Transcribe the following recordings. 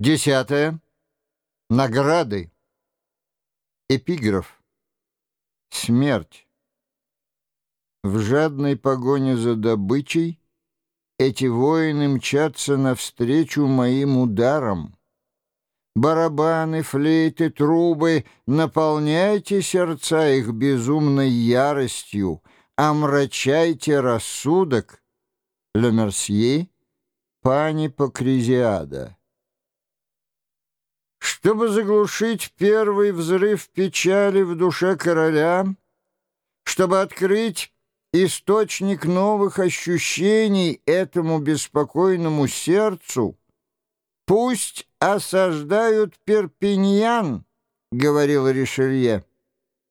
Десятое. Награды. Эпиграф. Смерть. В жадной погоне за добычей эти воины мчатся навстречу моим ударам. Барабаны, флейты, трубы, наполняйте сердца их безумной яростью, омрачайте рассудок. Ле Мерсье, пани Покризиада. Чтобы заглушить первый взрыв печали в душе короля, чтобы открыть источник новых ощущений этому беспокойному сердцу, пусть осаждают Перпиньян, — говорил Ришелье.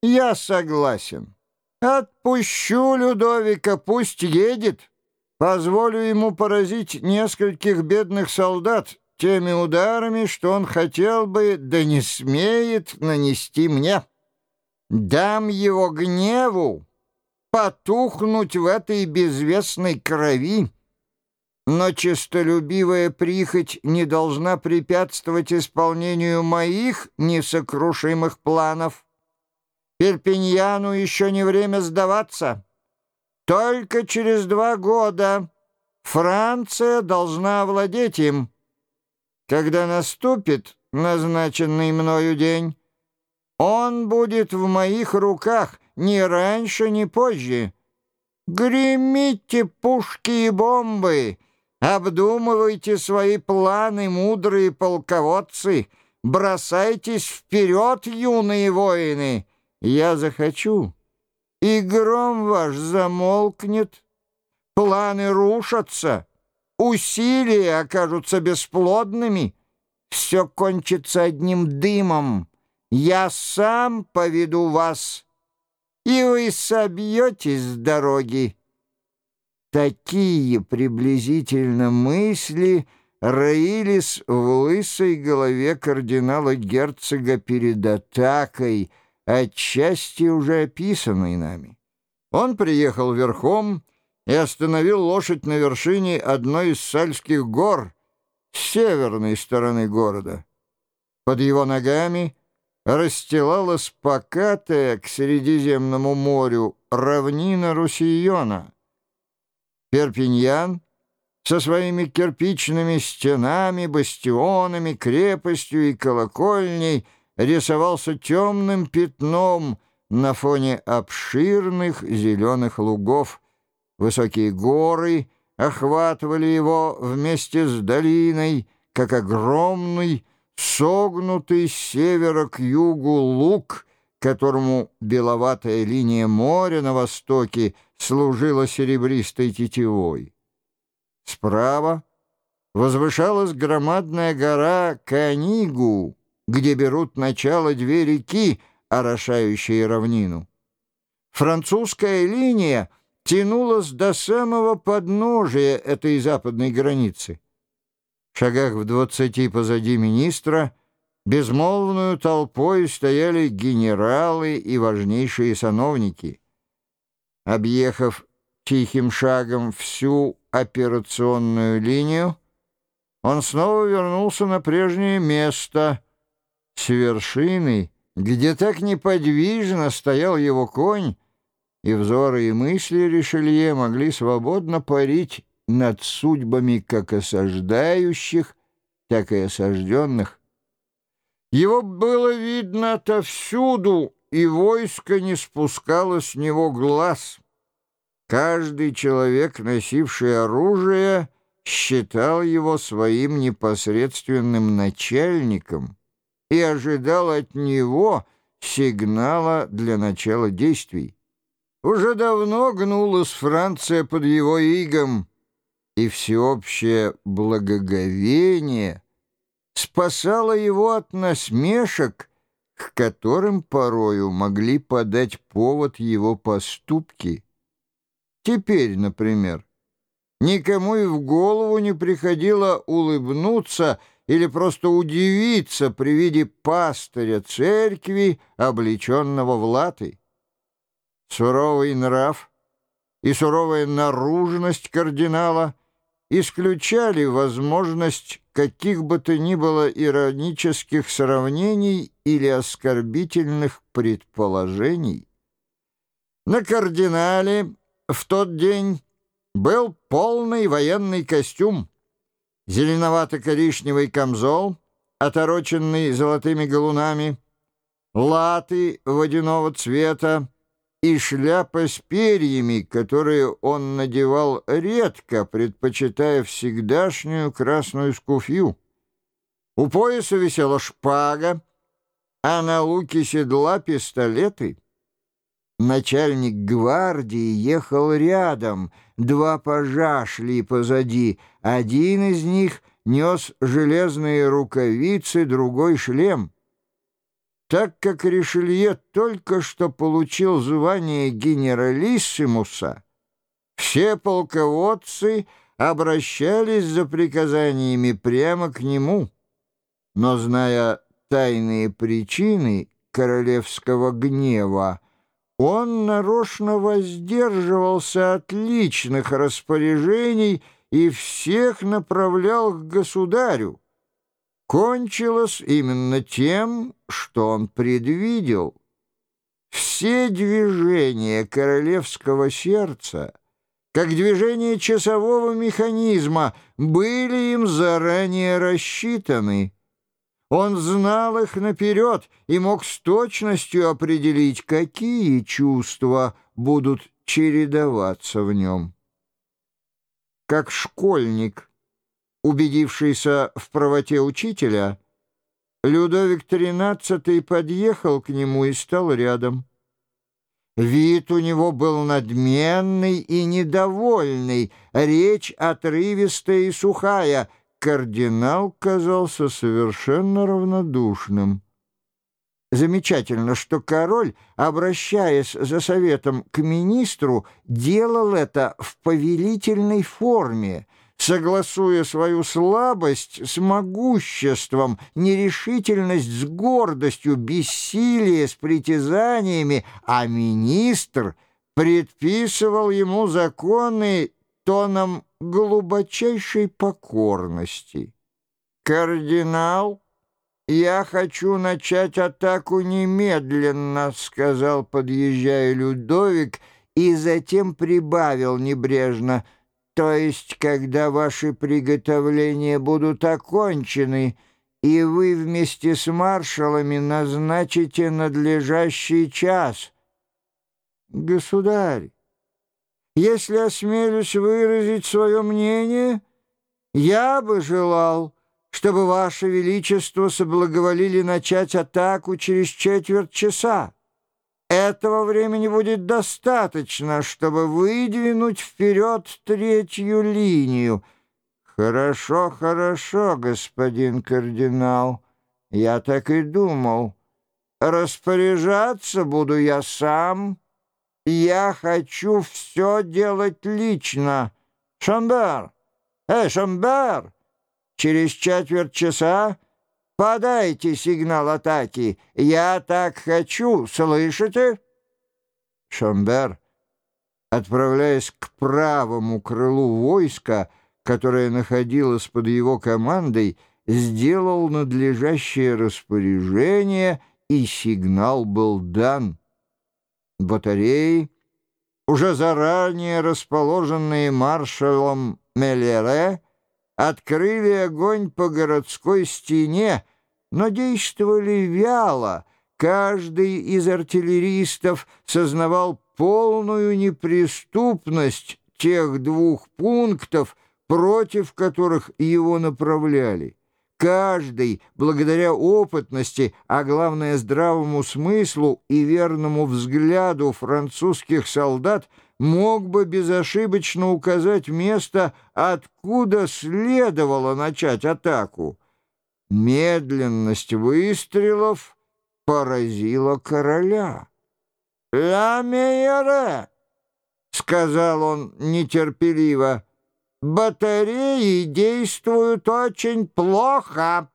Я согласен. Отпущу Людовика, пусть едет. Позволю ему поразить нескольких бедных солдат, теми ударами, что он хотел бы, да не смеет нанести мне. Дам его гневу потухнуть в этой безвестной крови, но честолюбивая прихоть не должна препятствовать исполнению моих несокрушимых планов. Перпиньяну еще не время сдаваться. Только через два года Франция должна овладеть им. Когда наступит назначенный мною день, он будет в моих руках ни раньше, ни позже. Гремите пушки и бомбы, обдумывайте свои планы, мудрые полководцы, бросайтесь вперед, юные воины. Я захочу, и гром ваш замолкнет, планы рушатся» усилия окажутся бесплодными, все кончится одним дымом. Я сам поведу вас, и вы собьетесь с дороги. Такие приблизительно мысли роились в лысой голове кардинала-герцога перед атакой, отчасти уже описанной нами. Он приехал верхом, и остановил лошадь на вершине одной из сальских гор с северной стороны города. Под его ногами расстилалась покатая к Средиземному морю равнина Русийона. Перпиньян со своими кирпичными стенами, бастионами, крепостью и колокольней рисовался темным пятном на фоне обширных зеленых лугов, Высокие горы охватывали его вместе с долиной, как огромный, согнутый с севера к югу луг, которому беловатая линия моря на востоке служила серебристой тетивой. Справа возвышалась громадная гора Канигу, где берут начало две реки, орошающие равнину. Французская линия — тянулась до самого подножия этой западной границы. В шагах в двадцати позади министра безмолвную толпой стояли генералы и важнейшие сановники. Объехав тихим шагом всю операционную линию, он снова вернулся на прежнее место с вершины, где так неподвижно стоял его конь, и взоры и мысли Ришелье могли свободно парить над судьбами как осаждающих, так и осажденных. Его было видно отовсюду, и войско не спускало с него глаз. Каждый человек, носивший оружие, считал его своим непосредственным начальником и ожидал от него сигнала для начала действий. Уже давно гнулась Франция под его игом, и всеобщее благоговение спасало его от насмешек, к которым порою могли подать повод его поступки. Теперь, например, никому и в голову не приходило улыбнуться или просто удивиться при виде пастыря церкви, облеченного в латы. Суровый нрав и суровая наружность кардинала исключали возможность каких бы то ни было иронических сравнений или оскорбительных предположений. На кардинале в тот день был полный военный костюм, зеленовато-коричневый камзол, отороченный золотыми галунами, латы водяного цвета и шляпа с перьями, которые он надевал редко, предпочитая всегдашнюю красную скуфью. У пояса висела шпага, а на луке седла пистолеты. Начальник гвардии ехал рядом, два пажа шли позади, один из них нес железные рукавицы, другой — шлем. Так как Ришелье только что получил звание генералиссимуса, все полководцы обращались за приказаниями прямо к нему. Но, зная тайные причины королевского гнева, он нарочно воздерживался от личных распоряжений и всех направлял к государю кончилось именно тем, что он предвидел. Все движения королевского сердца, как движения часового механизма, были им заранее рассчитаны. Он знал их наперед и мог с точностью определить, какие чувства будут чередоваться в нем. Как школьник — Убедившийся в правоте учителя, Людовик XIII подъехал к нему и стал рядом. Вид у него был надменный и недовольный, речь отрывистая и сухая. Кардинал казался совершенно равнодушным. Замечательно, что король, обращаясь за советом к министру, делал это в повелительной форме — согласуя свою слабость с могуществом, нерешительность с гордостью, бессилие с притязаниями, а министр предписывал ему законы тоном глубочайшей покорности. «Кардинал, я хочу начать атаку немедленно», — сказал, подъезжая Людовик, и затем прибавил небрежно — то есть, когда ваши приготовления будут окончены, и вы вместе с маршалами назначите надлежащий час. Государь, если осмелюсь выразить свое мнение, я бы желал, чтобы Ваше Величество соблаговолили начать атаку через четверть часа. Этого времени будет достаточно, чтобы выдвинуть вперед третью линию. Хорошо, хорошо, господин кардинал. Я так и думал. Распоряжаться буду я сам. Я хочу все делать лично. Шамбер! Эй, Шамбер! Через четверть часа Подайте сигнал атаки. Я так хочу, слышите?» Шамбер, отправляясь к правому крылу войска, которое находилось под его командой, сделал надлежащее распоряжение, и сигнал был дан. Батареи, уже заранее расположенные маршалом Меллере, открыли огонь по городской стене, но действовали вяло. Каждый из артиллеристов сознавал полную неприступность тех двух пунктов, против которых его направляли. Каждый, благодаря опытности, а главное здравому смыслу и верному взгляду французских солдат, мог бы безошибочно указать место, откуда следовало начать атаку. Медленность выстрелов поразила короля. «Ла мейере!» — сказал он нетерпеливо. «Батареи действуют очень плохо».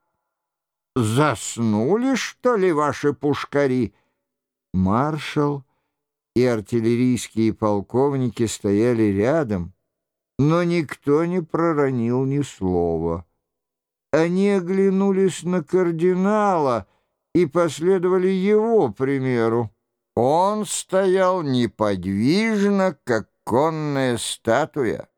«Заснули, что ли, ваши пушкари?» Маршал и артиллерийские полковники стояли рядом, но никто не проронил ни слова. Они оглянулись на кардинала и последовали его примеру. Он стоял неподвижно, как конная статуя.